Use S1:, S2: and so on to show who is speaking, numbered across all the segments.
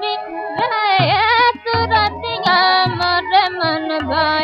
S1: भी तुरत मन भा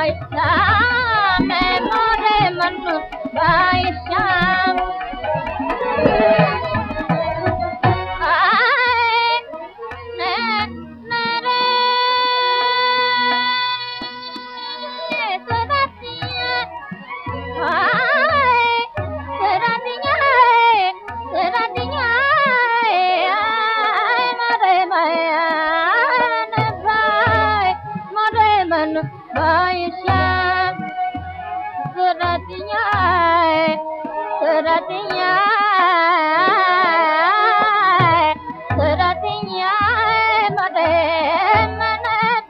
S1: trời đã nghe aman baisha suratinya suratinya suratinya mare manat